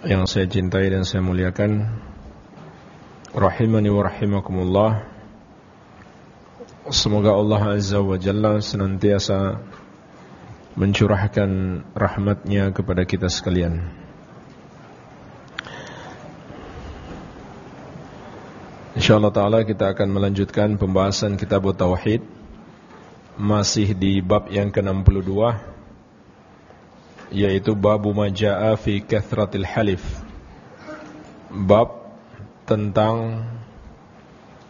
yang saya cintai dan saya muliakan rahimani wa rahimakumullah semoga Allah azza wa jalla senantiasa mencurahkan rahmatnya kepada kita sekalian. InsyaAllah ta'ala kita akan melanjutkan pembahasan kitab Tauhid Masih di bab yang ke-62 yaitu babu majaa fi kathratil halif. Bab tentang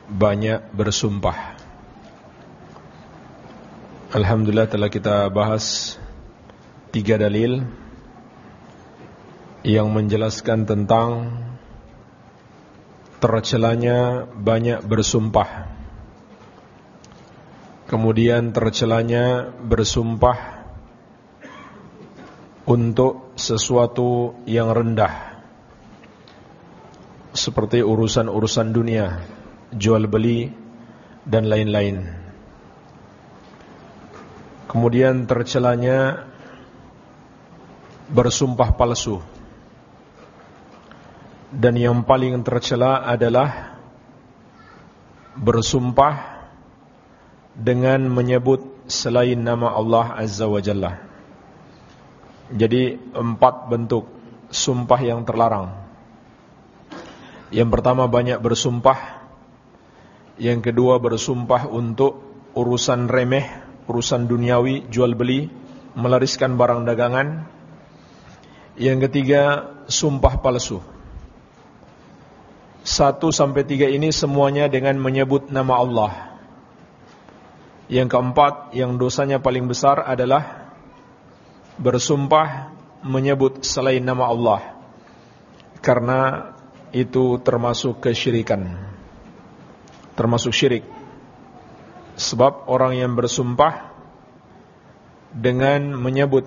banyak bersumpah. Alhamdulillah telah kita bahas tiga dalil yang menjelaskan tentang tercelanya banyak bersumpah. Kemudian tercelanya bersumpah untuk sesuatu yang rendah seperti urusan-urusan dunia, jual beli dan lain-lain. Kemudian tercelanya bersumpah palsu. Dan yang paling tercela adalah bersumpah dengan menyebut selain nama Allah Azza wa Jalla. Jadi empat bentuk sumpah yang terlarang. Yang pertama banyak bersumpah. Yang kedua bersumpah untuk urusan remeh, urusan duniawi, jual beli, melariskan barang dagangan. Yang ketiga sumpah palsu. Satu sampai tiga ini semuanya dengan menyebut nama Allah. Yang keempat, yang dosanya paling besar adalah bersumpah menyebut selain nama Allah karena itu termasuk kesyirikan termasuk syirik. Sebab orang yang bersumpah dengan menyebut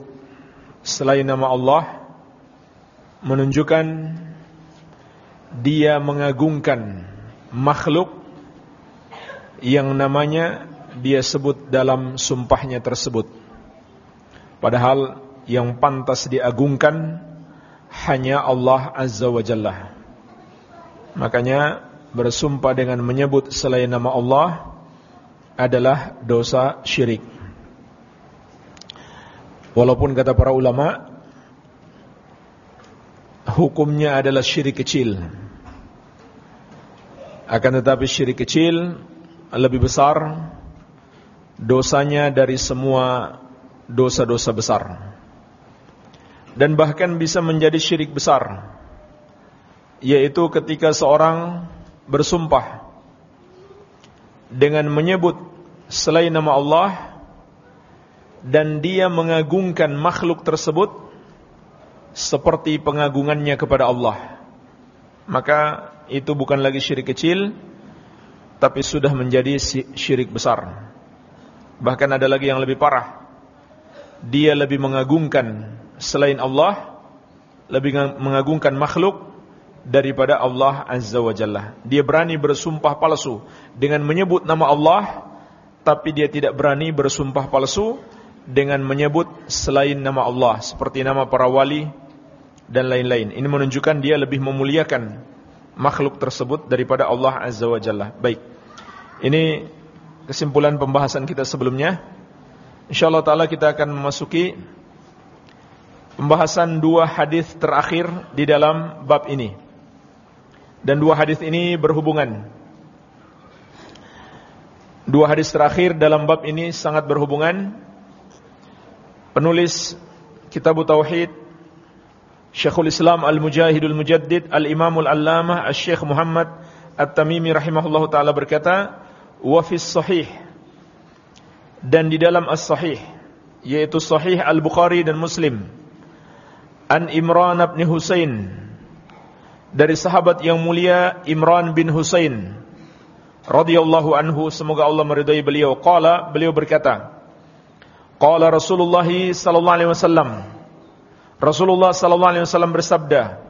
selain nama Allah menunjukkan dia mengagungkan makhluk yang namanya dia sebut dalam sumpahnya tersebut Padahal yang pantas diagungkan hanya Allah Azza wa Jalla. Makanya bersumpah dengan menyebut selain nama Allah adalah dosa syirik. Walaupun kata para ulama hukumnya adalah syirik kecil. Akan tetapi syirik kecil lebih besar dosanya dari semua dosa-dosa besar. Dan bahkan bisa menjadi syirik besar. Yaitu ketika seorang bersumpah dengan menyebut selain nama Allah dan dia mengagungkan makhluk tersebut seperti pengagungannya kepada Allah. Maka itu bukan lagi syirik kecil tapi sudah menjadi syirik besar. Bahkan ada lagi yang lebih parah dia lebih mengagungkan selain Allah, lebih mengagungkan makhluk daripada Allah Azza wa Jalla. Dia berani bersumpah palsu dengan menyebut nama Allah, tapi dia tidak berani bersumpah palsu dengan menyebut selain nama Allah, seperti nama para wali dan lain-lain. Ini menunjukkan dia lebih memuliakan makhluk tersebut daripada Allah Azza wa Jalla. Baik. Ini kesimpulan pembahasan kita sebelumnya. InsyaAllah ta'ala kita akan memasuki pembahasan dua hadis terakhir di dalam bab ini. Dan dua hadis ini berhubungan. Dua hadis terakhir dalam bab ini sangat berhubungan. Penulis Kitab Tauhid Syekhul Islam Al-Mujahidul Mujaddid Al-Imamul Allamah Al-Syekh Muhammad At-Tamimi rahimahullahu taala berkata, "Wa sahih dan di dalam As-Sahih yaitu Sahih Al-Bukhari dan Muslim An Imran bin Husain dari sahabat yang mulia Imran bin Husain radhiyallahu anhu semoga Allah meridai beliau. Qala beliau berkata qala Rasulullah sallallahu alaihi wasallam. Rasulullah sallallahu alaihi wasallam bersabda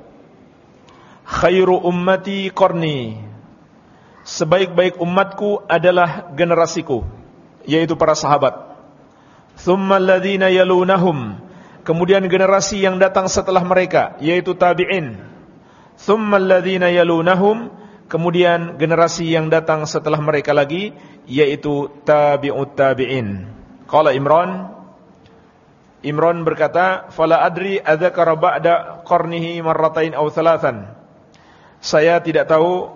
khairu ummati qarni. Sebaik-baik umatku adalah generasiku yaitu para sahabat. Thumma alladhina yalunahum. Kemudian generasi yang datang setelah mereka yaitu tabi'in. Thumma alladhina yalunahum. Kemudian generasi yang datang setelah mereka lagi yaitu tabi'ut tabi'in. Qala Imran. Imran berkata fala adri adzakara ba'da qarnihi marratain aw thalathan. Saya tidak tahu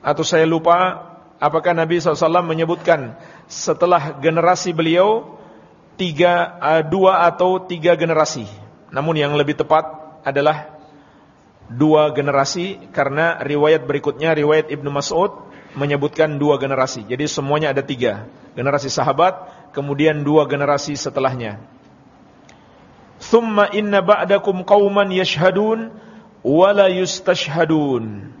atau saya lupa apakah Nabi SAW menyebutkan setelah generasi beliau tiga, uh, dua atau tiga generasi namun yang lebih tepat adalah dua generasi karena riwayat berikutnya riwayat Ibnu Mas'ud menyebutkan dua generasi. Jadi semuanya ada tiga. Generasi sahabat, kemudian dua generasi setelahnya. Thumma inna ba'dakum qauman yashhadun wala yustashhadun.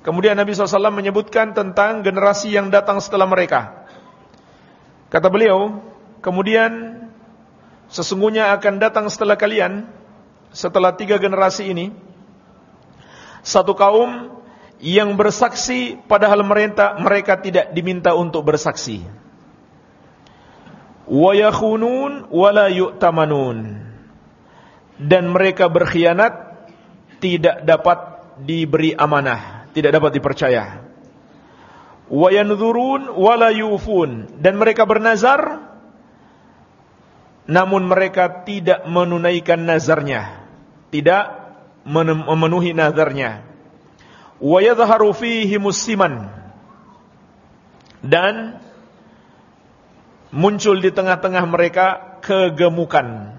Kemudian Nabi SAW menyebutkan tentang generasi yang datang setelah mereka. Kata beliau, kemudian sesungguhnya akan datang setelah kalian, setelah tiga generasi ini, satu kaum yang bersaksi padahal mereka mereka tidak diminta untuk bersaksi. Wa yakhunun wala yu'tamanun. Dan mereka berkhianat tidak dapat diberi amanah, tidak dapat dipercaya. Wa yanzurun wala yufun dan mereka bernazar namun mereka tidak menunaikan nazarnya. Tidak memenuhi nazarnya. Wa yadhharu fihi musliman. Dan muncul di tengah-tengah mereka kegemukan.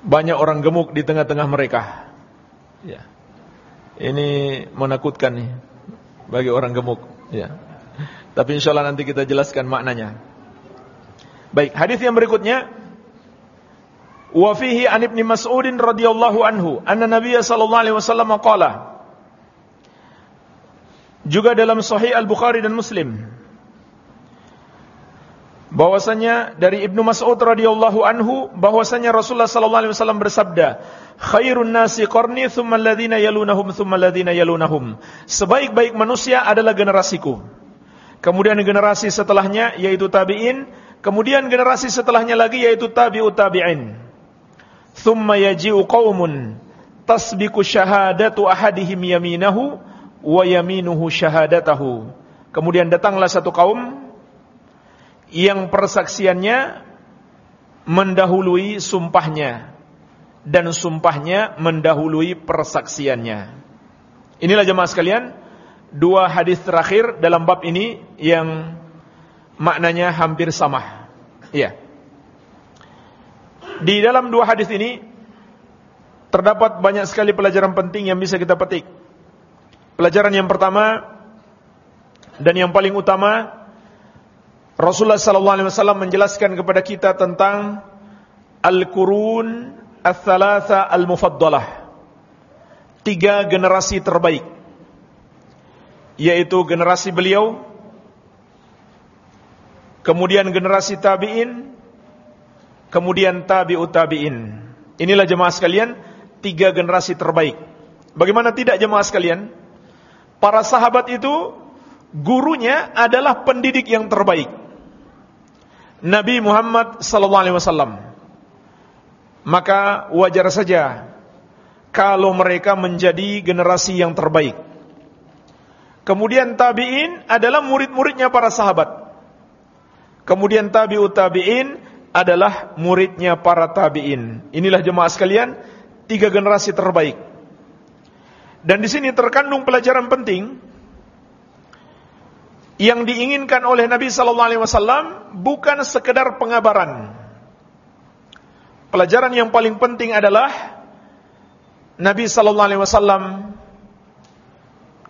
Banyak orang gemuk di tengah-tengah mereka. Ya. Ini menakutkan nih bagi orang gemuk, ya. Tapi insyaallah nanti kita jelaskan maknanya. Baik, hadis yang berikutnya Wa fihi an Ibnu Mas'ud radhiyallahu anhu anna Nabiy sallallahu alaihi wasallam qala Juga dalam Sahih Al-Bukhari dan Muslim bahwasanya dari Ibnu Mas'ud radhiyallahu anhu bahwasanya Rasulullah sallallahu alaihi wasallam bersabda khairun nasi qarni thumma alladhina yalunahum thumma alladhina yalunahum. Sebaik-baik manusia adalah generasiku. Kemudian generasi setelahnya yaitu tabi'in kemudian generasi setelahnya lagi yaitu tabi'ut tabi'in. Thumma yaji'u qaumun tasbiqu syahadatu ahadihim yaminahu wa yaminuhu syahadatahu. Kemudian datanglah satu kaum yang persaksiannya mendahului sumpahnya dan sumpahnya mendahului persaksiannya. Inilah jemaah sekalian, dua hadis terakhir dalam bab ini yang maknanya hampir sama. Iya. Di dalam dua hadis ini terdapat banyak sekali pelajaran penting yang bisa kita petik. Pelajaran yang pertama dan yang paling utama Rasulullah wasallam menjelaskan kepada kita tentang al-qurun ats-tsalatsa al-mufaddalah. Tiga generasi terbaik yaitu generasi beliau kemudian generasi tabi'in kemudian tabi'ut tabi'in. Inilah jemaah sekalian, tiga generasi terbaik. Bagaimana tidak jemaah sekalian? Para sahabat itu gurunya adalah pendidik yang terbaik. Nabi Muhammad sallallahu alaihi wasallam. Maka wajar saja kalau mereka menjadi generasi yang terbaik. Kemudian tabi'in adalah murid-muridnya para sahabat. Kemudian tabi'ut tabi'in adalah muridnya para tabi'in. Inilah jemaah sekalian, tiga generasi terbaik. Dan di sini terkandung pelajaran penting yang diinginkan oleh Nabi sallallahu alaihi wasallam bukan sekedar pengabaran. Pelajaran yang paling penting adalah Nabi sallallahu alaihi wasallam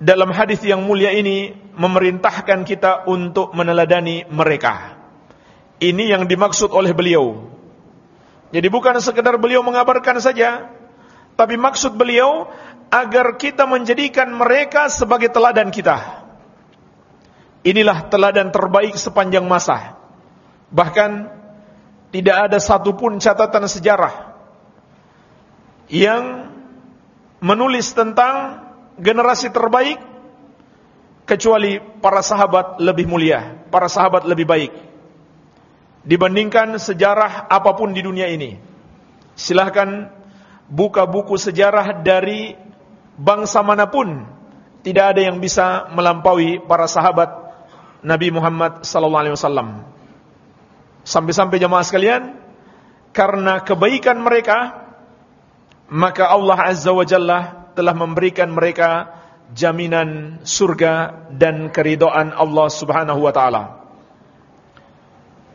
dalam hadis yang mulia ini memerintahkan kita untuk meneladani mereka. Ini yang dimaksud oleh beliau. Jadi bukan sekedar beliau mengabarkan saja, Tapi maksud beliau agar kita menjadikan mereka sebagai teladan kita. Inilah teladan terbaik sepanjang masa. Bahkan tidak ada satupun catatan sejarah yang menulis tentang generasi terbaik kecuali para sahabat lebih mulia, para sahabat lebih baik dibandingkan sejarah apa pun di dunia ini. Silahkan buka buku sejarah dari bangsa mana pun, tidak ada yang bisa melampaui para sahabat Nabi Muhammad sallallahu alaihi wasallam. Sampai-sampai jemaah sekalian, karena kebaikan mereka, maka Allah Azza wa Jalla telah memberikan mereka jaminan surga dan keridoan Allah Subhanahu wa taala.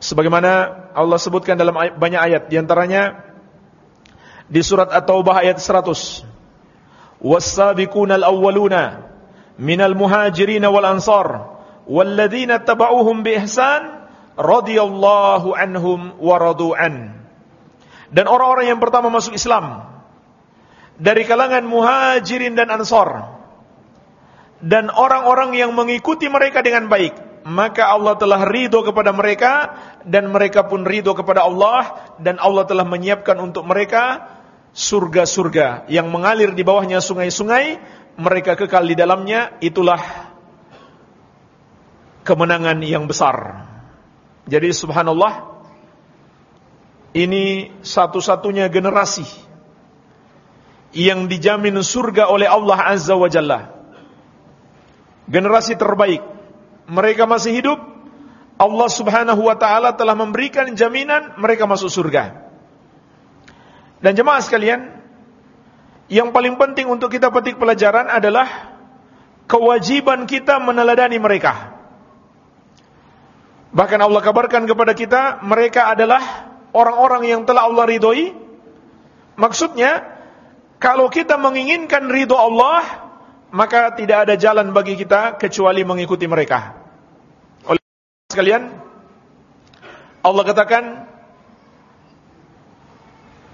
Sebagaimana Allah sebutkan dalam banyak ayat di antaranya di surat At-Taubah ayat 100. Was-sabiqunal awwaluna minal muhajirin wal ansar walladzina tabauhum ihsan radhiyallahu anhum wa radu'an. Dan orang-orang yang pertama masuk Islam dari kalangan muhajirin dan ansar dan orang-orang yang mengikuti mereka dengan baik maka Allah telah ridho kepada mereka dan mereka pun ridho kepada Allah dan Allah telah menyiapkan untuk mereka surga-surga yang mengalir di bawahnya sungai-sungai mereka kekal di dalamnya itulah kemenangan yang besar jadi subhanallah ini satu-satunya generasi yang dijamin surga oleh Allah Azza wa Jalla generasi terbaik mereka masih hidup, Allah Subhanahu wa taala telah memberikan jaminan mereka masuk surga. Dan jemaah sekalian, yang paling penting untuk kita petik pelajaran adalah kewajiban kita meneladani mereka. Bahkan Allah kabarkan kepada kita, mereka adalah orang-orang yang telah Allah ridhoi. Maksudnya, kalau kita menginginkan ridho Allah, maka tidak ada jalan bagi kita kecuali mengikuti mereka. Oleh sekalian, Allah katakan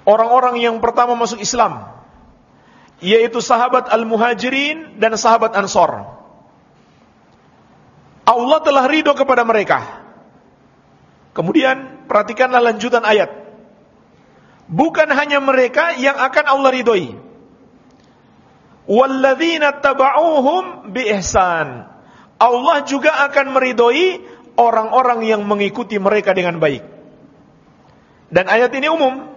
orang-orang yang pertama masuk Islam yaitu sahabat Al-Muhajirin dan sahabat Ansor. Allah telah ridho kepada mereka. Kemudian perhatikanlah lanjutan ayat. Bukan hanya mereka yang akan Allah ridhoi, walladzina taba'uhum biihsan. Allah juga akan meridhoi orang-orang yang mengikuti mereka dengan baik. Dan ayat ini umum.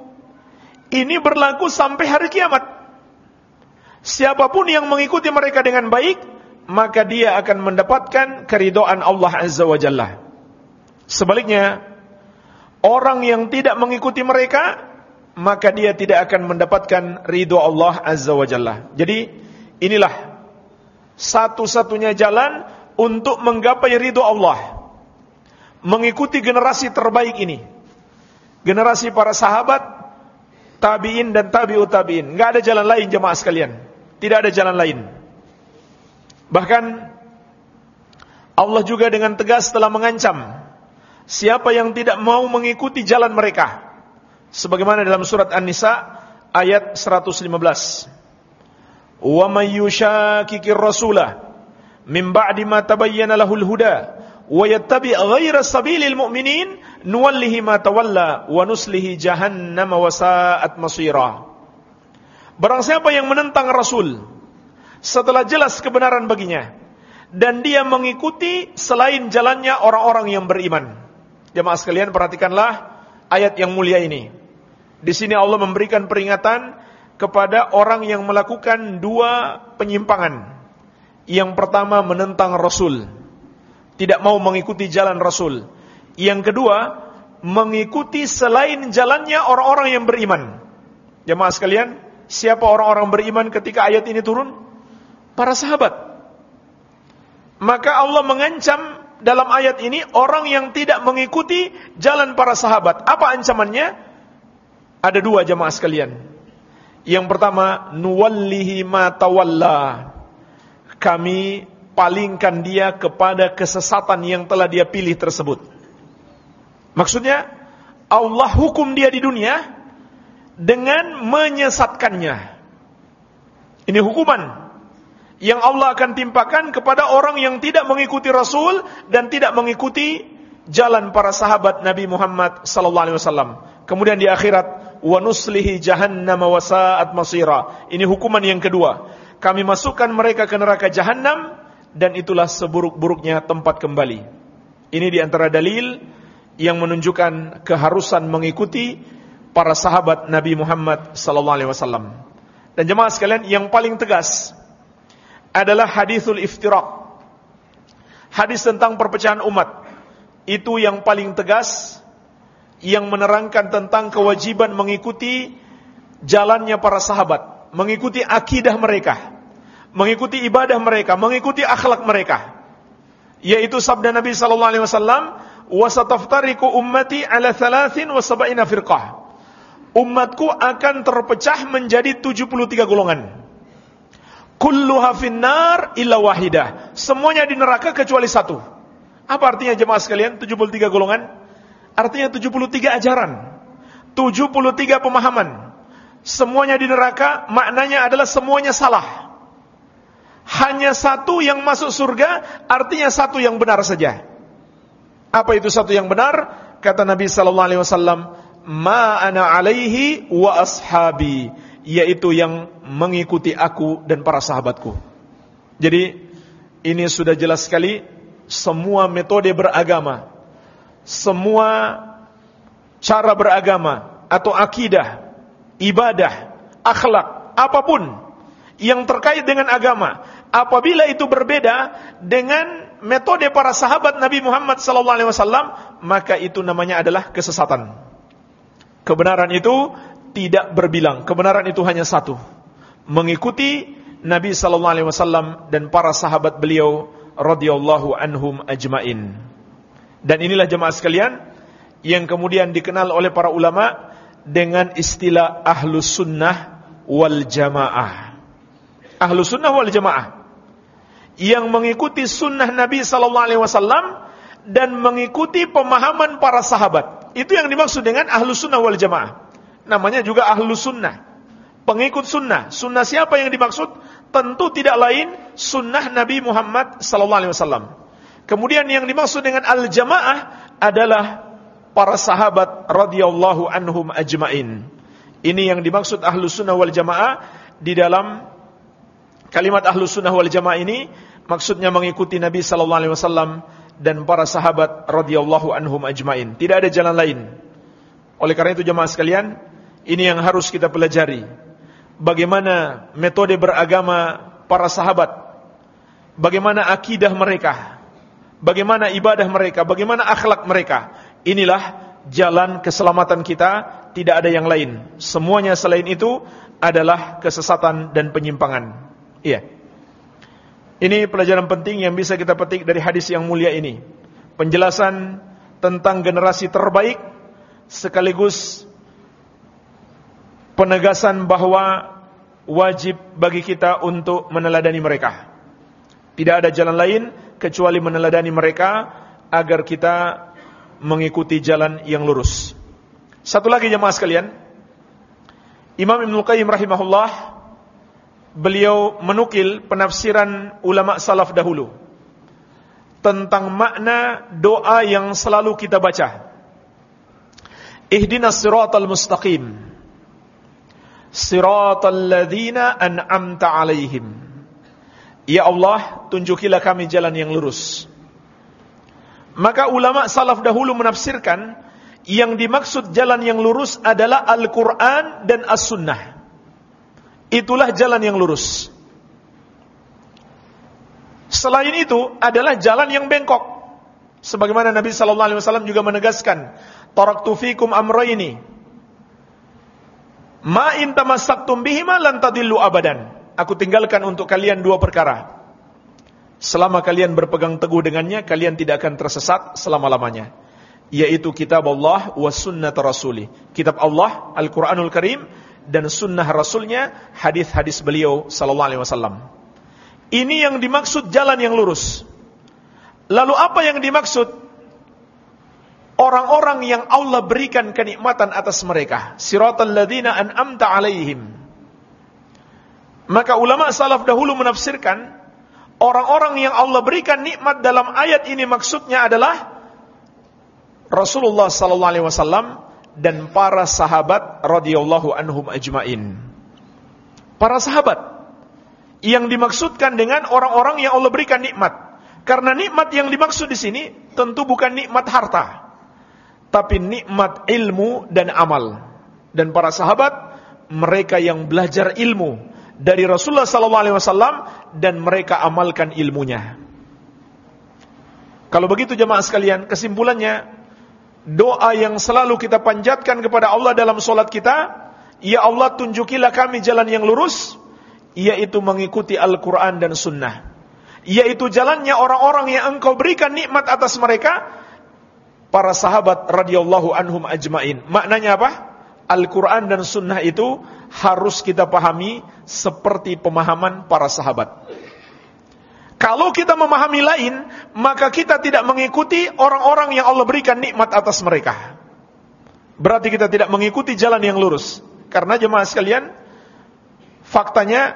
Ini berlaku sampai hari kiamat. Siapa pun yang mengikuti mereka dengan baik, maka dia akan mendapatkan keridoan Allah Azza wa Jalla. Sebaliknya, orang yang tidak mengikuti mereka, maka dia tidak akan mendapatkan ridho Allah Azza wa Jalla. Jadi, Inilah satu-satunya jalan untuk menggapai ridho Allah. Mengikuti generasi terbaik ini. Generasi para sahabat, tabi'in dan tabi'ut tabi'in. Enggak ada jalan lain jemaah sekalian. Tidak ada jalan lain. Bahkan Allah juga dengan tegas telah mengancam siapa yang tidak mau mengikuti jalan mereka. Sebagaimana dalam surat An-Nisa ayat 115. Wa may yushakikir rasulah min ba'di ma tabayyana lahul huda wa yattabi' ghayra sabilil mu'minin nuwallihi ma tawalla wa nuslihi jahannam wa sa'at masira. Barang siapa yang menentang Rasul setelah jelas kebenaran baginya dan dia mengikuti selain jalannya orang-orang yang beriman. Jemaah sekalian perhatikanlah ayat yang mulia ini. Di sini Allah memberikan peringatan kepada orang yang melakukan dua penyimpangan. Yang pertama menentang Rasul, tidak mau mengikuti jalan Rasul. Yang kedua, mengikuti selain jalannya orang-orang yang beriman. Jemaah sekalian, siapa orang-orang beriman ketika ayat ini turun? Para sahabat. Maka Allah mengancam dalam ayat ini orang yang tidak mengikuti jalan para sahabat. Apa ancamannya? Ada dua jemaah sekalian. Yang pertama, nuwallihi ma tawalla. Kami palingkan dia kepada kesesatan yang telah dia pilih tersebut. Maksudnya, Allah hukum dia di dunia dengan menyesatkannya. Ini hukuman yang Allah akan timpakan kepada orang yang tidak mengikuti Rasul dan tidak mengikuti jalan para sahabat Nabi Muhammad sallallahu alaihi wasallam. Kemudian di akhirat wa nuslihi jahannam wa sa'at masira. Ini hukuman yang kedua. Kami masukkan mereka ke neraka jahanam dan itulah seburuk-buruknya tempat kembali. Ini di antara dalil yang menunjukkan keharusan mengikuti para sahabat Nabi Muhammad sallallahu alaihi wasallam. Dan jemaah sekalian yang paling tegas adalah hadisul iftiraq. Hadis tentang perpecahan umat. Itu yang paling tegas yang menerangkan tentang kewajiban mengikuti jalannya para sahabat, mengikuti akidah mereka, mengikuti ibadah mereka, mengikuti akhlak mereka. Yaitu sabda Nabi sallallahu alaihi wasallam, "Wa sataftariqu ummati ala 33 wa sab'ina firqah." Umatku akan terpecah menjadi 73 golongan kulluha finnar illa wahidah. Semuanya di neraka kecuali satu. Apa artinya jemaah sekalian 73 golongan? Artinya 73 ajaran. 73 pemahaman. Semuanya di neraka maknanya adalah semuanya salah. Hanya satu yang masuk surga artinya satu yang benar saja. Apa itu satu yang benar? Kata Nabi sallallahu alaihi wasallam, "Ma ana alaihi wa ashabi." Yaitu yang mengikuti aku dan para sahabatku. Jadi ini sudah jelas sekali semua metode beragama, semua cara beragama atau akidah, ibadah, akhlak, apa pun yang terkait dengan agama, apabila itu berbeda dengan metode para sahabat Nabi Muhammad SAW, maka itu namanya adalah kesesatan. Kebenaran itu tidak berbilang. Kebenaran itu hanya satu. Mengikuti Nabi sallallahu alaihi wasallam dan para sahabat beliau radhiyallahu anhum ajmain. Dan inilah jemaah sekalian yang kemudian dikenal oleh para ulama dengan istilah ahlus sunnah wal jamaah. Ahlus sunnah wal jamaah yang mengikuti sunnah Nabi sallallahu alaihi wasallam dan mengikuti pemahaman para sahabat. Itu yang dimaksud dengan ahlus sunnah wal jamaah namanya juga ahlu sunnah. Pengikut sunnah. Sunnah siapa yang dimaksud? Tentu tidak lain sunnah Nabi Muhammad wasallam. Kemudian yang dimaksud dengan al-jamaah adalah para sahabat radhiyallahu anhum ajmain. Ini yang dimaksud ahlu sunnah wal jamaah di dalam kalimat ahlu sunnah wal jamaah ini maksudnya mengikuti Nabi wasallam dan para sahabat radhiyallahu anhum ajmain. Tidak ada jalan lain. Oleh karena itu jemaah sekalian, ini yang harus kita pelajari. Bagaimana metode beragama para sahabat. Bagaimana akidah mereka. Bagaimana ibadah mereka. Bagaimana akhlak mereka. Inilah jalan keselamatan kita. Tidak ada yang lain. Semuanya selain itu adalah kesesatan dan penyimpangan. Iya. Ini pelajaran penting yang bisa kita petik dari hadis yang mulia ini. Penjelasan tentang generasi terbaik sekaligus penegasan bahwa wajib bagi kita untuk meneladani mereka. Tidak ada jalan lain kecuali meneladani mereka agar kita mengikuti jalan yang lurus. Satu lagi jemaah sekalian, Imam Ibn Qayyim rahimahullah beliau menukil penafsiran ulama salaf dahulu tentang makna doa yang selalu kita baca. Ihdinas siratal mustaqim siratal ladzina an'amta alaihim. Ya Allah, tunjukilah kami jalan yang lurus. Maka ulama salaf dahulu menafsirkan yang dimaksud jalan yang lurus adalah Al-Quran dan As-Sunnah. Itulah jalan yang lurus. Selain itu adalah jalan yang bengkok. Sebagaimana Nabi sallallahu alaihi wasallam juga menegaskan, "Taraktu fikum amrayni Ma in tamassaktum bihima lan tadillu abadan. Aku tinggalkan untuk kalian dua perkara. Selama kalian berpegang teguh dengannya, kalian tidak akan tersesat selama-lamanya. Yaitu kitab Allah wa sunnat rasuli. Kitab Allah, Al-Quranul Karim, dan sunnah rasulnya, hadis-hadis beliau sallallahu alaihi wasallam. Ini yang dimaksud jalan yang lurus. Lalu apa yang dimaksud orang-orang yang Allah berikan kenikmatan atas mereka. Siratal ladzina an'amta alaihim. Maka ulama salaf dahulu menafsirkan orang-orang yang Allah berikan nikmat dalam ayat ini maksudnya adalah Rasulullah sallallahu alaihi wasallam dan para sahabat radhiyallahu anhum ajmain. Para sahabat yang dimaksudkan dengan orang-orang yang Allah berikan nikmat. Karena nikmat yang dimaksud di sini tentu bukan nikmat harta, tapi nikmat ilmu dan amal. Dan para sahabat mereka yang belajar ilmu dari Rasulullah sallallahu alaihi wasallam dan mereka amalkan ilmunya. Kalau begitu jemaah sekalian, kesimpulannya doa yang selalu kita panjatkan kepada Allah dalam solat kita, ya Allah tunjukilah kami jalan yang lurus, yaitu mengikuti Al-Quran dan Sunnah. Yaitu jalannya orang-orang yang engkau berikan nikmat atas mereka, para sahabat radhiyallahu anhum ajmain. Maknanya apa? Al-Quran dan Sunnah itu harus kita pahami seperti pemahaman para sahabat. Kalau kita memahami lain, maka kita tidak mengikuti orang-orang yang Allah berikan nikmat atas mereka. Berarti kita tidak mengikuti jalan yang lurus. Karena jemaah sekalian, faktanya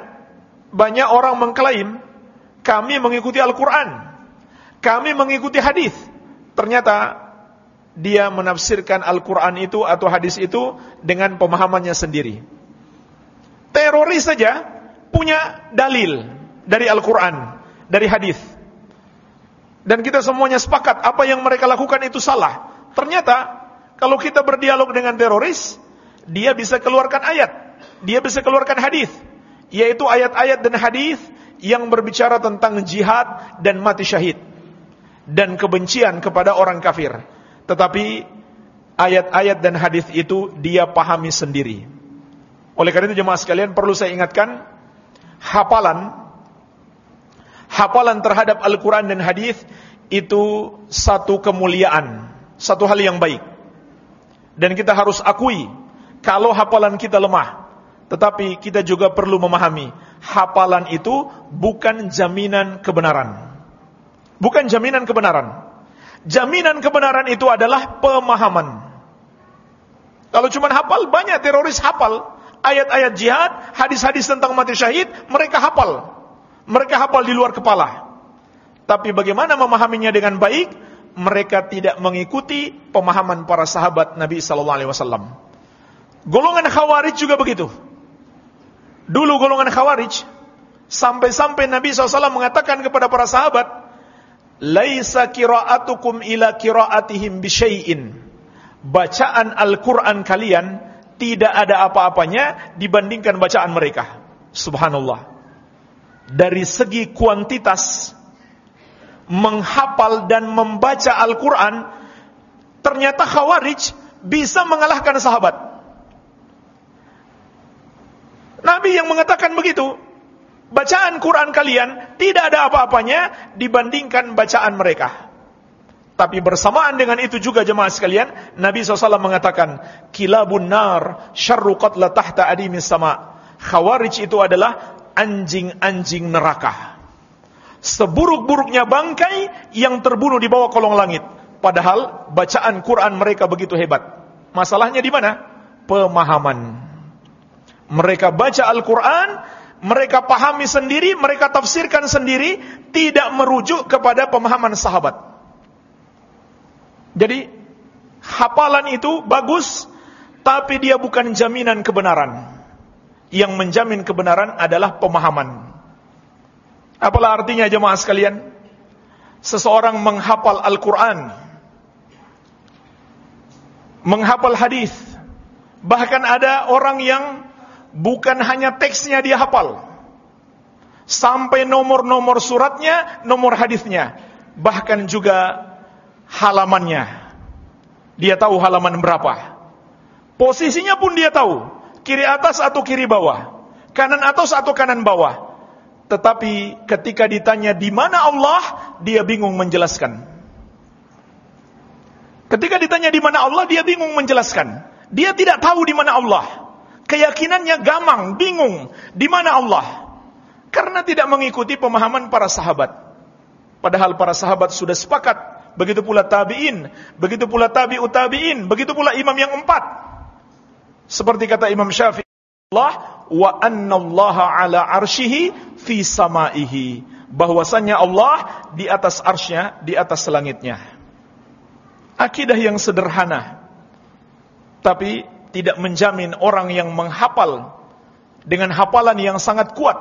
banyak orang mengklaim kami mengikuti Al-Quran, kami mengikuti hadis. Ternyata dia menafsirkan Al-Quran itu atau hadis itu dengan pemahamannya sendiri teroris saja punya dalil dari Al-Quran, dari hadis. Dan kita semuanya sepakat apa yang mereka lakukan itu salah. Ternyata kalau kita berdialog dengan teroris, dia bisa keluarkan ayat, dia bisa keluarkan hadis, yaitu ayat-ayat dan hadis yang berbicara tentang jihad dan mati syahid dan kebencian kepada orang kafir. Tetapi ayat-ayat dan hadis itu dia pahami sendiri. Oleh karena itu jemaah sekalian perlu saya ingatkan hafalan hafalan terhadap Al-Qur'an dan hadis itu satu kemuliaan, satu hal yang baik. Dan kita harus akui kalau hafalan kita lemah, tetapi kita juga perlu memahami hafalan itu bukan jaminan kebenaran. Bukan jaminan kebenaran. Jaminan kebenaran itu adalah pemahaman. Kalau cuma hafal banyak teroris hafal, ayat-ayat jihad, hadis-hadis tentang mati syahid, mereka hafal. Mereka hafal di luar kepala. Tapi bagaimana memahaminya dengan baik? Mereka tidak mengikuti pemahaman para sahabat Nabi sallallahu alaihi wasallam. Golongan Khawarij juga begitu. Dulu golongan Khawarij sampai-sampai Nabi SAW mengatakan kepada para sahabat, "Laisa qira'atukum ila qira'atihim bisyai'in." Bacaan Al-Qur'an kalian tidak ada apa-apanya dibandingkan bacaan mereka. Subhanallah. Dari segi kuantitas menghafal dan membaca Al-Qur'an ternyata Khawarij bisa mengalahkan sahabat. Nabi yang mengatakan begitu, bacaan Quran kalian tidak ada apa-apanya dibandingkan bacaan mereka. Tapi bersamaan dengan itu juga jemaah sekalian, Nabi SAW mengatakan, Kilabun nar syarru qatla tahta adimis sama. Khawarij itu adalah anjing-anjing neraka. Seburuk-buruknya bangkai yang terbunuh di bawah kolong langit. Padahal bacaan Quran mereka begitu hebat. Masalahnya di mana? Pemahaman. Mereka baca Al-Quran, mereka pahami sendiri, mereka tafsirkan sendiri, tidak merujuk kepada pemahaman sahabat. Jadi hafalan itu bagus tapi dia bukan jaminan kebenaran. Yang menjamin kebenaran adalah pemahaman. Apalah artinya jemaah sekalian? Seseorang menghafal Al-Qur'an, menghafal hadis. Bahkan ada orang yang bukan hanya teksnya dia hafal. Sampai nomor-nomor suratnya, nomor hadisnya. Bahkan juga halamannya. Dia tahu halaman berapa. Posisinya pun dia tahu. Kiri atas atau kiri bawah. Kanan atas atau kanan bawah. Tetapi ketika ditanya di mana Allah, dia bingung menjelaskan. Ketika ditanya di mana Allah, dia bingung menjelaskan. Dia tidak tahu di mana Allah. Keyakinannya gamang, bingung di mana Allah. Karena tidak mengikuti pemahaman para sahabat. Padahal para sahabat sudah sepakat begitu pula tabi'in, begitu pula tabi'ut tabi'in, begitu pula imam yang empat. Seperti kata Imam Syafi'i, Allah wa annallaha ala arsyihi fi samaihi bahwasanya Allah di atas arsy di atas langitnya akidah yang sederhana tapi tidak menjamin orang yang menghafal dengan hafalan yang sangat kuat.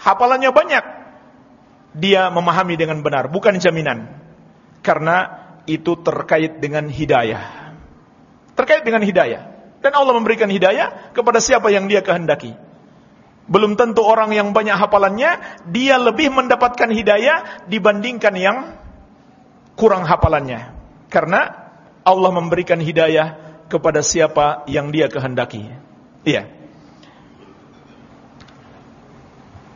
Hafalannya banyak. Dia memahami dengan benar bukan jaminan. Karena itu terkait dengan hidayah. Terkait dengan hidayah. Dan Allah memberikan hidayah kepada siapa yang dia kehendaki. Belum tentu orang yang banyak hafalannya, dia lebih mendapatkan hidayah dibandingkan yang kurang hafalannya. Karena Allah memberikan hidayah kepada siapa yang dia kehendaki. Iya.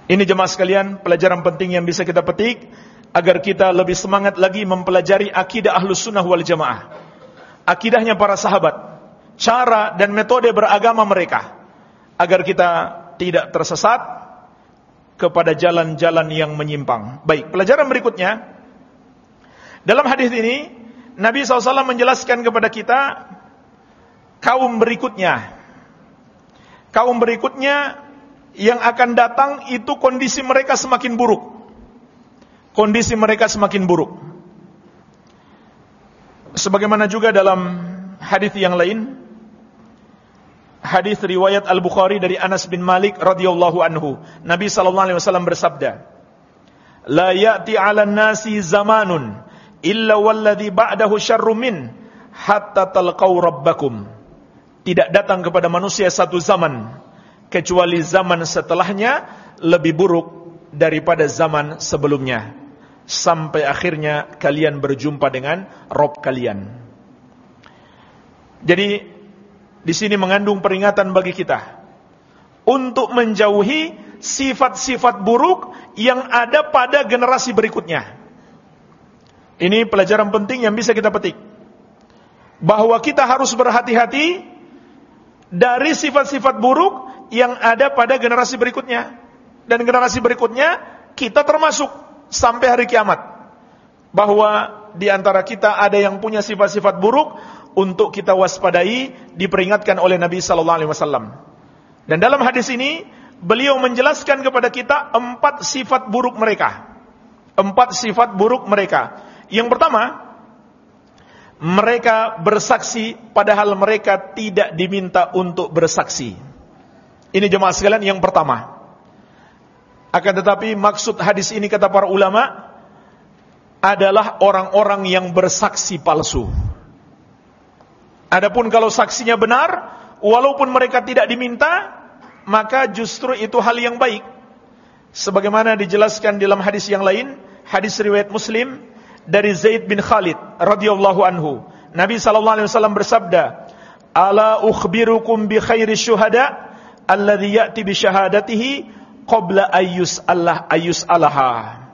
Ini jemaah sekalian, pelajaran penting yang bisa kita petik agar kita lebih semangat lagi mempelajari akidah ahlus sunnah wal jamaah. Akidahnya para sahabat cara dan metode beragama mereka agar kita tidak tersesat kepada jalan-jalan yang menyimpang. Baik, pelajaran berikutnya dalam hadis ini Nabi SAW menjelaskan kepada kita kaum berikutnya. Kaum berikutnya yang akan datang itu kondisi mereka semakin buruk. Kondisi mereka semakin buruk. Sebagaimana juga dalam hadis yang lain hadis riwayat Al-Bukhari dari Anas bin Malik radhiyallahu anhu. Nabi sallallahu alaihi wasallam bersabda, "La ya'ti 'alan nasi zamanun illa walladhi ba'dahu syarrum min hatta talqau rabbakum." Tidak datang kepada manusia satu zaman kecuali zaman setelahnya lebih buruk daripada zaman sebelumnya sampai akhirnya kalian berjumpa dengan Rob kalian. Jadi di sini mengandung peringatan bagi kita untuk menjauhi sifat-sifat buruk yang ada pada generasi berikutnya. Ini pelajaran penting yang bisa kita petik. Bahwa kita harus berhati-hati dari sifat-sifat buruk yang ada pada generasi berikutnya. Dan generasi berikutnya kita termasuk sampai hari kiamat. Bahwa di antara kita ada yang punya sifat-sifat buruk untuk kita waspadai diperingatkan oleh Nabi sallallahu alaihi wasallam. Dan dalam hadis ini beliau menjelaskan kepada kita empat sifat buruk mereka. Empat sifat buruk mereka. Yang pertama, mereka bersaksi padahal mereka tidak diminta untuk bersaksi. Ini jemaah sekalian yang pertama. Akan tetapi maksud hadis ini kata para ulama adalah orang-orang yang bersaksi palsu. Adapun kalau saksinya benar, walaupun mereka tidak diminta, maka justru itu hal yang baik. Sebagaimana dijelaskan dalam hadis yang lain, hadis riwayat Muslim dari Zaid bin Khalid radhiyallahu anhu. Nabi sallallahu alaihi wasallam bersabda, "Ala ukhbirukum bi khairi syuhada alladhi ya'ti bi syahadatihi qabla ayyus Allah ayyus alaha."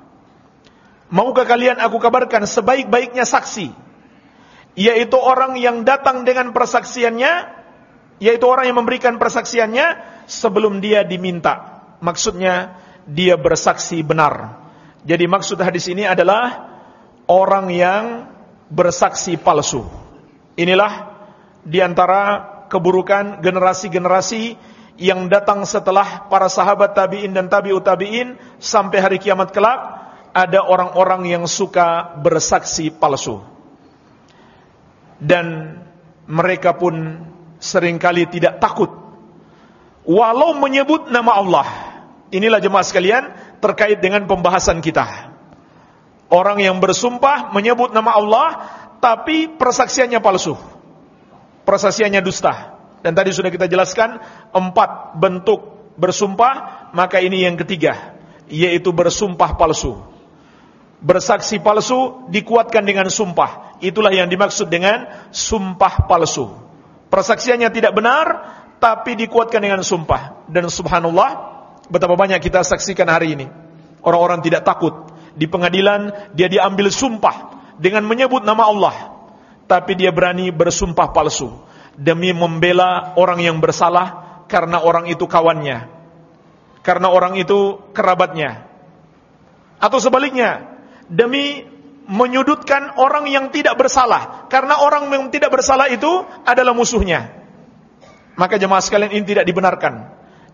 Maukah kalian aku kabarkan sebaik-baiknya saksi yaitu orang yang datang dengan persaksiannya, yaitu orang yang memberikan persaksiannya sebelum dia diminta. Maksudnya dia bersaksi benar. Jadi maksud hadis ini adalah orang yang bersaksi palsu. Inilah di antara keburukan generasi-generasi yang datang setelah para sahabat tabi'in dan tabi'ut tabi'in sampai hari kiamat kelak ada orang-orang yang suka bersaksi palsu dan mereka pun sering kali tidak takut walau menyebut nama Allah. Inilah jemaah sekalian terkait dengan pembahasan kita. Orang yang bersumpah menyebut nama Allah tapi persaksiannya palsu. Persaksiannya dusta. Dan tadi sudah kita jelaskan empat bentuk bersumpah, maka ini yang ketiga, yaitu bersumpah palsu. Bersaksi palsu dikuatkan dengan sumpah Itulah yang dimaksud dengan sumpah palsu. Persaksiannya tidak benar, tapi dikuatkan dengan sumpah. Dan subhanallah, betapa banyak kita saksikan hari ini. Orang-orang tidak takut. Di pengadilan, dia diambil sumpah dengan menyebut nama Allah. Tapi dia berani bersumpah palsu. Demi membela orang yang bersalah, karena orang itu kawannya. Karena orang itu kerabatnya. Atau sebaliknya, demi menyudutkan orang yang tidak bersalah karena orang yang tidak bersalah itu adalah musuhnya. Maka jemaah sekalian ini tidak dibenarkan.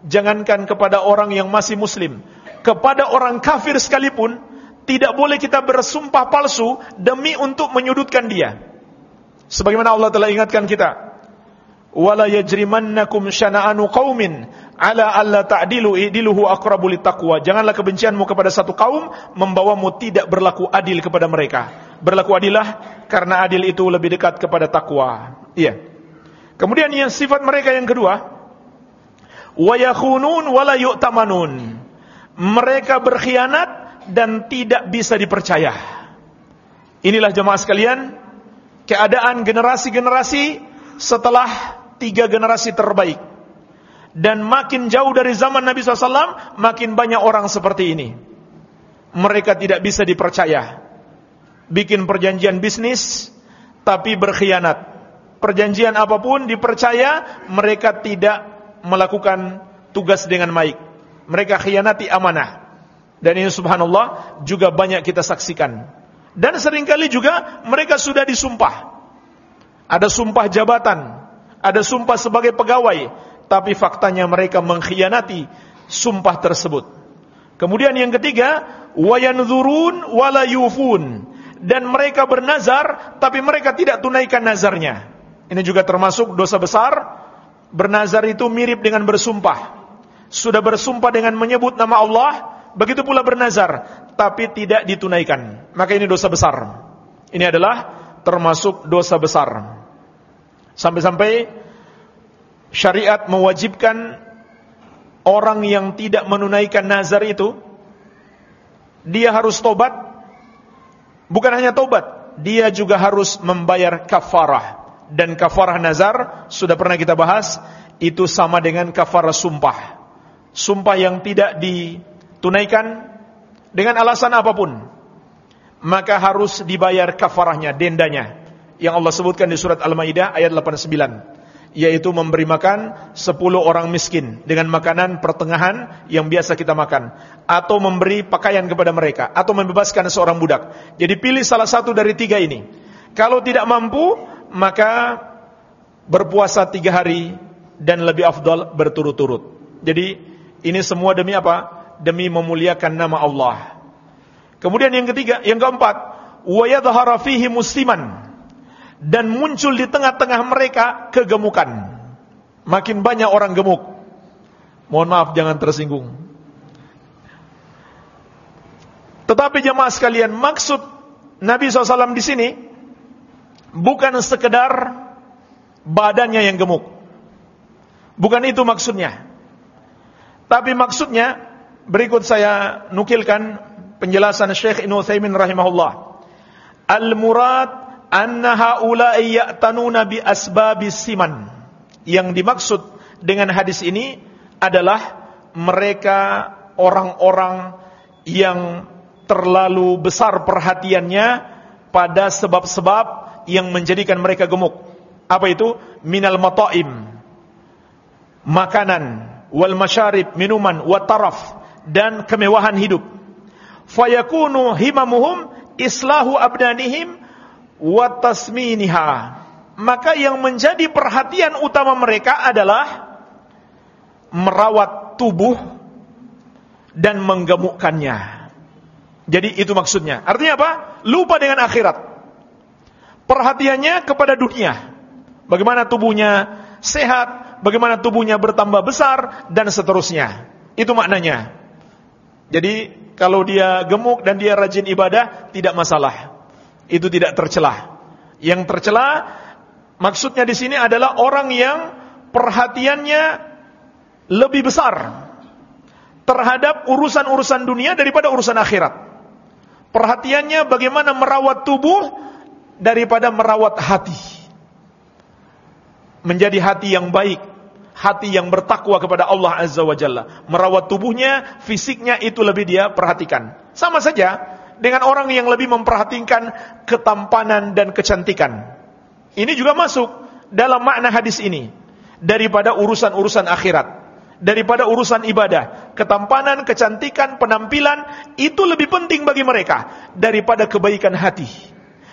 Jangankan kepada orang yang masih muslim, kepada orang kafir sekalipun tidak boleh kita bersumpah palsu demi untuk menyudutkan dia. Sebagaimana Allah telah ingatkan kita, wala yajrimannakum syana'anu qaumin ala alla ta'dilu idiluhu aqrabu taqwa janganlah kebencianmu kepada satu kaum membawamu tidak berlaku adil kepada mereka. Berlaku adilah karena adil itu lebih dekat kepada takwa iya. Kemudian yang sifat mereka yang kedua wa yakhunun wala yu'tamanun. Mereka berkhianat dan tidak bisa dipercaya inilah jemaah sekalian keadaan generasi-generasi setelah tiga generasi terbaik. Dan makin jauh dari zaman Nabi SAW, makin banyak orang seperti ini. Mereka tidak bisa dipercaya. Bikin perjanjian bisnis, tapi berkhianat. Perjanjian apa pun dipercaya, mereka tidak melakukan tugas dengan baik. Mereka khianati amanah. Dan ini subhanallah juga banyak kita saksikan. Dan sering kali juga mereka sudah disumpah. Ada sumpah jabatan, ada sumpah sebagai pegawai, tapi faktanya mereka mengkhianati sumpah tersebut. Kemudian yang ketiga, wayanzurun wala yufun dan mereka bernazar tapi mereka tidak tunaikan nazarnya. Ini juga termasuk dosa besar. Bernazar itu mirip dengan bersumpah. Sudah bersumpah dengan menyebut nama Allah, begitu pula bernazar tapi tidak ditunaikan. Maka ini dosa besar. Ini adalah termasuk dosa besar. Sampai-sampai syariat mewajibkan orang yang tidak menunaikan nazar itu dia harus tobat bukan hanya tobat dia juga harus membayar kafarah dan kafarah nazar sudah pernah kita bahas itu sama dengan kafarah sumpah sumpah yang tidak ditunaikan dengan alasan apa pun maka harus dibayar kafarahnya dendanya yang Allah sebutkan di surat Al-Maidah ayat 89 yaitu memberi makan 10 orang miskin dengan makanan pertengahan yang biasa kita makan atau memberi pakaian kepada mereka atau membebaskan seorang budak. Jadi pilih salah satu dari tiga ini. Kalau tidak mampu maka berpuasa tiga hari dan lebih afdal berturut-turut. Jadi ini semua demi apa? Demi memuliakan nama Allah. Kemudian yang ketiga, yang keempat, wa musliman dan muncul di tengah-tengah mereka kegemukan. Makin banyak orang gemuk. Mohon maaf jangan tersinggung. Tetapi jemaah sekalian, maksud Nabi SAW di sini bukan sekedar badannya yang gemuk. Bukan itu maksudnya. Tapi maksudnya berikut saya nukilkan penjelasan Syekh Ibnu Utsaimin rahimahullah. Al-murad anna haula'i ya'tanuna bi asbabis siman. Yang dimaksud dengan hadis ini adalah mereka orang-orang yang terlalu besar perhatiannya pada sebab-sebab yang menjadikan mereka gemuk. Apa itu? Minal mata'im. Makanan, wal masyarib, minuman, wa taraf dan kemewahan hidup. Fayakunu himamuhum islahu abdanihim watasminiha maka yang menjadi perhatian utama mereka adalah merawat tubuh dan menggemukkannya. Jadi itu maksudnya. Artinya apa? Lupa dengan akhirat. Perhatiannya kepada dunia. Bagaimana tubuhnya sehat, bagaimana tubuhnya bertambah besar dan seterusnya. Itu maknanya. Jadi kalau dia gemuk dan dia rajin ibadah tidak masalah itu tidak tercelah. Yang tercelah maksudnya di sini adalah orang yang perhatiannya lebih besar terhadap urusan-urusan dunia daripada urusan akhirat. Perhatiannya bagaimana merawat tubuh daripada merawat hati. Menjadi hati yang baik, hati yang bertakwa kepada Allah Azza wa Jalla. Merawat tubuhnya, fisiknya itu lebih dia perhatikan. Sama saja dengan orang yang lebih memperhatikan ketampanan dan kecantikan. Ini juga masuk dalam makna hadis ini daripada urusan-urusan akhirat. Daripada urusan ibadah, ketampanan, kecantikan, penampilan itu lebih penting bagi mereka daripada kebaikan hati,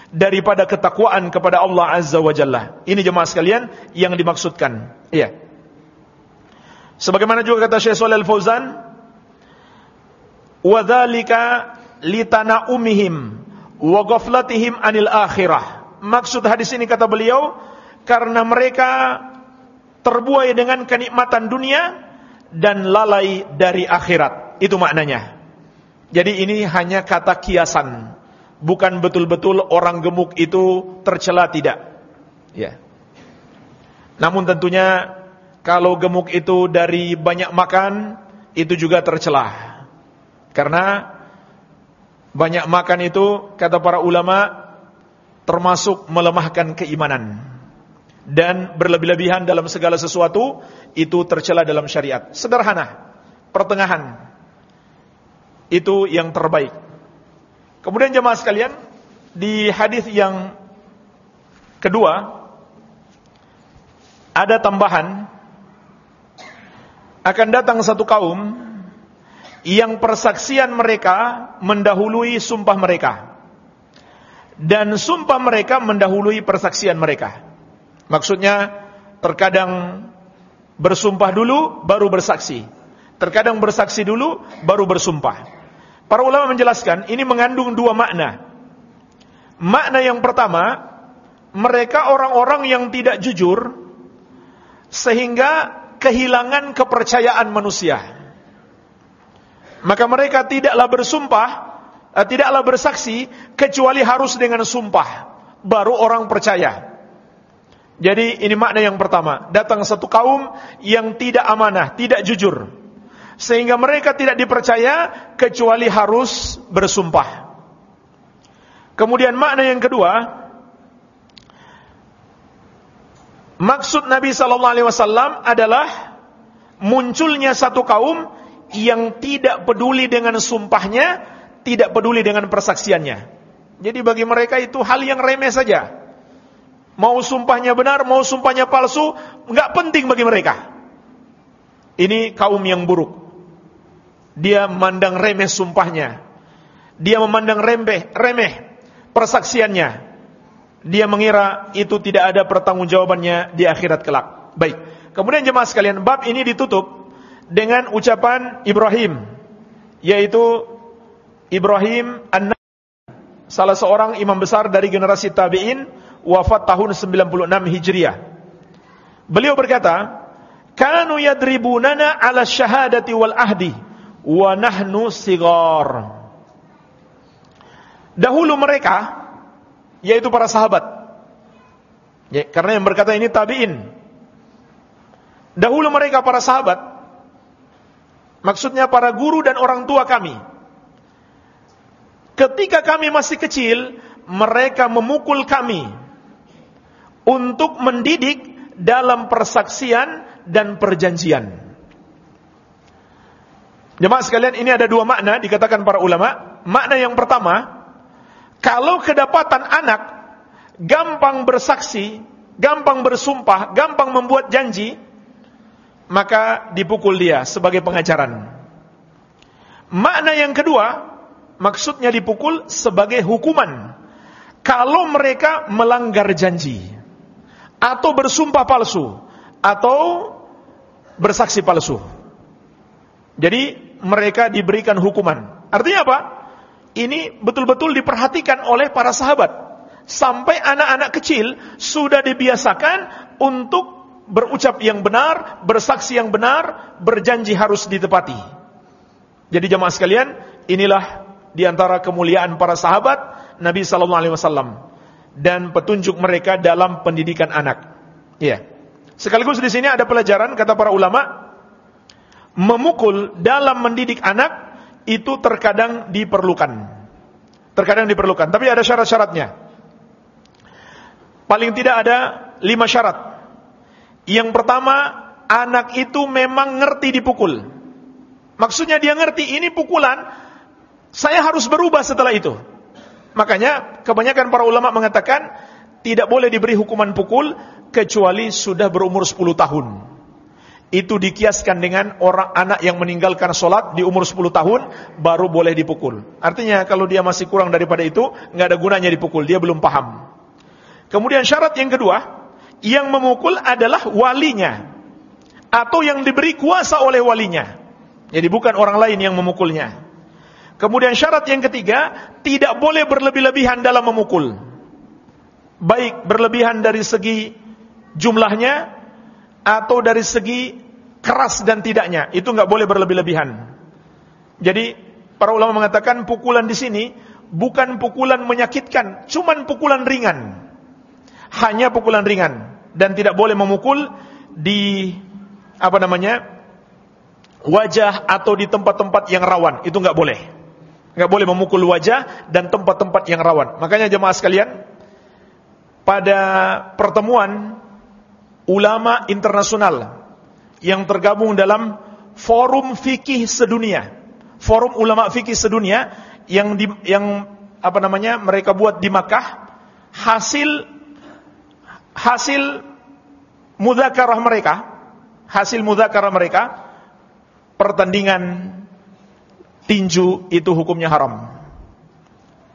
daripada ketakwaan kepada Allah Azza wa Jalla. Ini jemaah sekalian yang dimaksudkan. Iya. Sebagaimana juga kata Syekh Shalal Fauzan, "Wa dzalika umihim wa ghaflatihim anil akhirah." Maksud hadis ini kata beliau, karena mereka terbuai dengan kenikmatan dunia dan lalai dari akhirat. Itu maknanya. Jadi ini hanya kata kiasan, bukan betul-betul orang gemuk itu tercela tidak. Ya. Namun tentunya kalau gemuk itu dari banyak makan itu juga tercela. Karena banyak makan itu kata para ulama termasuk melemahkan keimanan dan berlebih-lebihan dalam segala sesuatu itu tercela dalam syariat. Sederhana, pertengahan. Itu yang terbaik. Kemudian jemaah sekalian, di hadis yang kedua ada tambahan akan datang satu kaum yang persaksian mereka mendahului sumpah mereka. Dan sumpah mereka mendahului persaksian mereka. Maksudnya terkadang bersumpah dulu baru bersaksi. Terkadang bersaksi dulu baru bersumpah. Para ulama menjelaskan ini mengandung dua makna. Makna yang pertama mereka orang-orang yang tidak jujur sehingga kehilangan kepercayaan manusia. Maka mereka tidaklah bersumpah, eh, tidaklah bersaksi kecuali harus dengan sumpah, baru orang percaya. Jadi ini makna yang pertama, datang satu kaum yang tidak amanah, tidak jujur. Sehingga mereka tidak dipercaya kecuali harus bersumpah. Kemudian makna yang kedua, Maksud Nabi sallallahu alaihi wasallam adalah munculnya satu kaum yang tidak peduli dengan sumpahnya, tidak peduli dengan persaksiannya. Jadi bagi mereka itu hal yang remeh saja. Mau sumpahnya benar, mau sumpahnya palsu, nggak penting bagi mereka. Ini kaum yang buruk. Dia memandang remeh sumpahnya. Dia memandang remeh, remeh persaksiannya dia mengira itu tidak ada pertanggungjawabannya di akhirat kelak. Baik. Kemudian jemaah sekalian, bab ini ditutup dengan ucapan Ibrahim yaitu Ibrahim an salah seorang imam besar dari generasi tabi'in wafat tahun 96 Hijriah. Beliau berkata, "Kanu yadribunana 'ala syahadati wal ahdi wa nahnu sigar." Dahulu mereka yaitu para sahabat. Ya, karena yang berkata ini tabi'in. Dahulu mereka para sahabat, maksudnya para guru dan orang tua kami. Ketika kami masih kecil, mereka memukul kami untuk mendidik dalam persaksian dan perjanjian. Jemaah sekalian, ini ada dua makna dikatakan para ulama. Makna yang pertama, kalau kedapatan anak gampang bersaksi, gampang bersumpah, gampang membuat janji, maka dipukul dia sebagai pengajaran. Makna yang kedua, maksudnya dipukul sebagai hukuman. Kalau mereka melanggar janji atau bersumpah palsu atau bersaksi palsu. Jadi mereka diberikan hukuman. Artinya apa? Ini betul-betul diperhatikan oleh para sahabat. Sampai anak-anak kecil sudah dibiasakan untuk berucap yang benar, bersaksi yang benar, berjanji harus ditepati. Jadi jemaah sekalian, inilah di antara kemuliaan para sahabat Nabi Sallallahu Alaihi Wasallam dan petunjuk mereka dalam pendidikan anak. Iya. Sekaligus di sini ada pelajaran kata para ulama, memukul dalam mendidik anak itu terkadang diperlukan. Terkadang diperlukan, tapi ada syarat-syaratnya. Paling tidak ada lima syarat. Yang pertama, anak itu memang ngerti dipukul. Maksudnya dia ngerti ini pukulan, saya harus berubah setelah itu. Makanya kebanyakan para ulama mengatakan tidak boleh diberi hukuman pukul kecuali sudah berumur 10 tahun itu dikiaskan dengan orang anak yang meninggalkan sholat di umur 10 tahun baru boleh dipukul. Artinya kalau dia masih kurang daripada itu nggak ada gunanya dipukul, dia belum paham. Kemudian syarat yang kedua, yang memukul adalah walinya. atau yang diberi kuasa oleh walinya. Jadi bukan orang lain yang memukulnya. Kemudian syarat yang ketiga, tidak boleh berlebih-lebihan dalam memukul. Baik berlebihan dari segi jumlahnya atau dari segi keras dan tidaknya, itu nggak boleh berlebih-lebihan. Jadi para ulama mengatakan pukulan di sini bukan pukulan menyakitkan, cuman pukulan ringan. Hanya pukulan ringan dan tidak boleh memukul di apa namanya? wajah atau di tempat-tempat yang rawan, itu nggak boleh. Nggak boleh memukul wajah dan tempat-tempat yang rawan. Makanya jemaah sekalian, pada pertemuan ulama internasional yang tergabung dalam forum fikih sedunia, forum ulama fikih sedunia yang di, yang apa namanya mereka buat di Makkah, hasil hasil mudzakarah mereka, hasil mudzakarah mereka, pertandingan tinju itu hukumnya haram.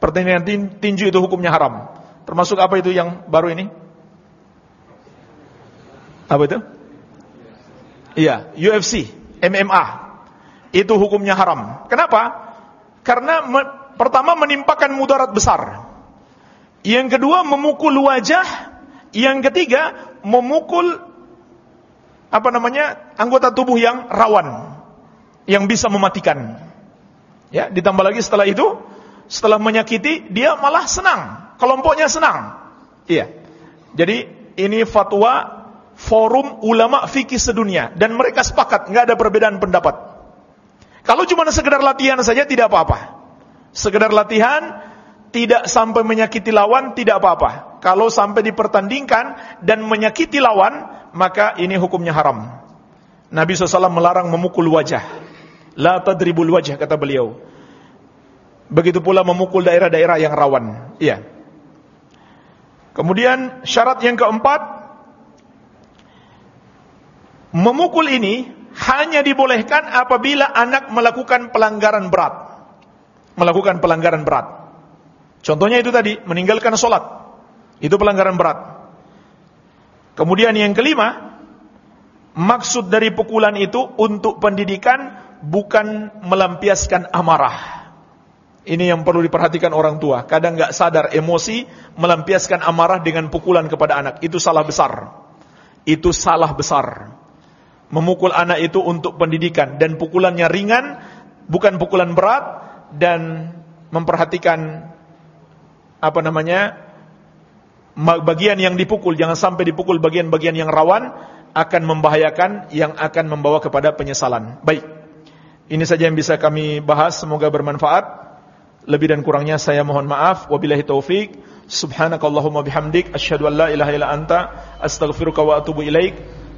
Pertandingan tinju itu hukumnya haram. Termasuk apa itu yang baru ini? Apa itu? Iya, UFC, MMA. Itu hukumnya haram. Kenapa? Karena me pertama menimpakan mudarat besar. Yang kedua memukul wajah, yang ketiga memukul apa namanya? anggota tubuh yang rawan yang bisa mematikan. Ya, ditambah lagi setelah itu, setelah menyakiti, dia malah senang. Kelompoknya senang. Iya. Jadi ini fatwa forum ulama fikih sedunia dan mereka sepakat nggak ada perbedaan pendapat. Kalau cuma sekedar latihan saja tidak apa-apa. Sekedar latihan tidak sampai menyakiti lawan tidak apa-apa. Kalau sampai dipertandingkan dan menyakiti lawan maka ini hukumnya haram. Nabi SAW melarang memukul wajah. La tadribul wajah kata beliau. Begitu pula memukul daerah-daerah yang rawan. Iya. Kemudian syarat yang keempat memukul ini hanya dibolehkan apabila anak melakukan pelanggaran berat. Melakukan pelanggaran berat. Contohnya itu tadi, meninggalkan sholat. Itu pelanggaran berat. Kemudian yang kelima, maksud dari pukulan itu untuk pendidikan bukan melampiaskan amarah. Ini yang perlu diperhatikan orang tua. Kadang nggak sadar emosi melampiaskan amarah dengan pukulan kepada anak. Itu salah besar. Itu salah besar. Memukul anak itu untuk pendidikan dan pukulannya ringan, bukan pukulan berat dan memperhatikan apa namanya bagian yang dipukul jangan sampai dipukul bagian-bagian yang rawan akan membahayakan yang akan membawa kepada penyesalan. Baik. Ini saja yang bisa kami bahas, semoga bermanfaat. Lebih dan kurangnya saya mohon maaf. Wabillahi taufik. Subhanakallahumma bihamdik asyhadu an la ilaha illa anta astaghfiruka wa atubu ilaik.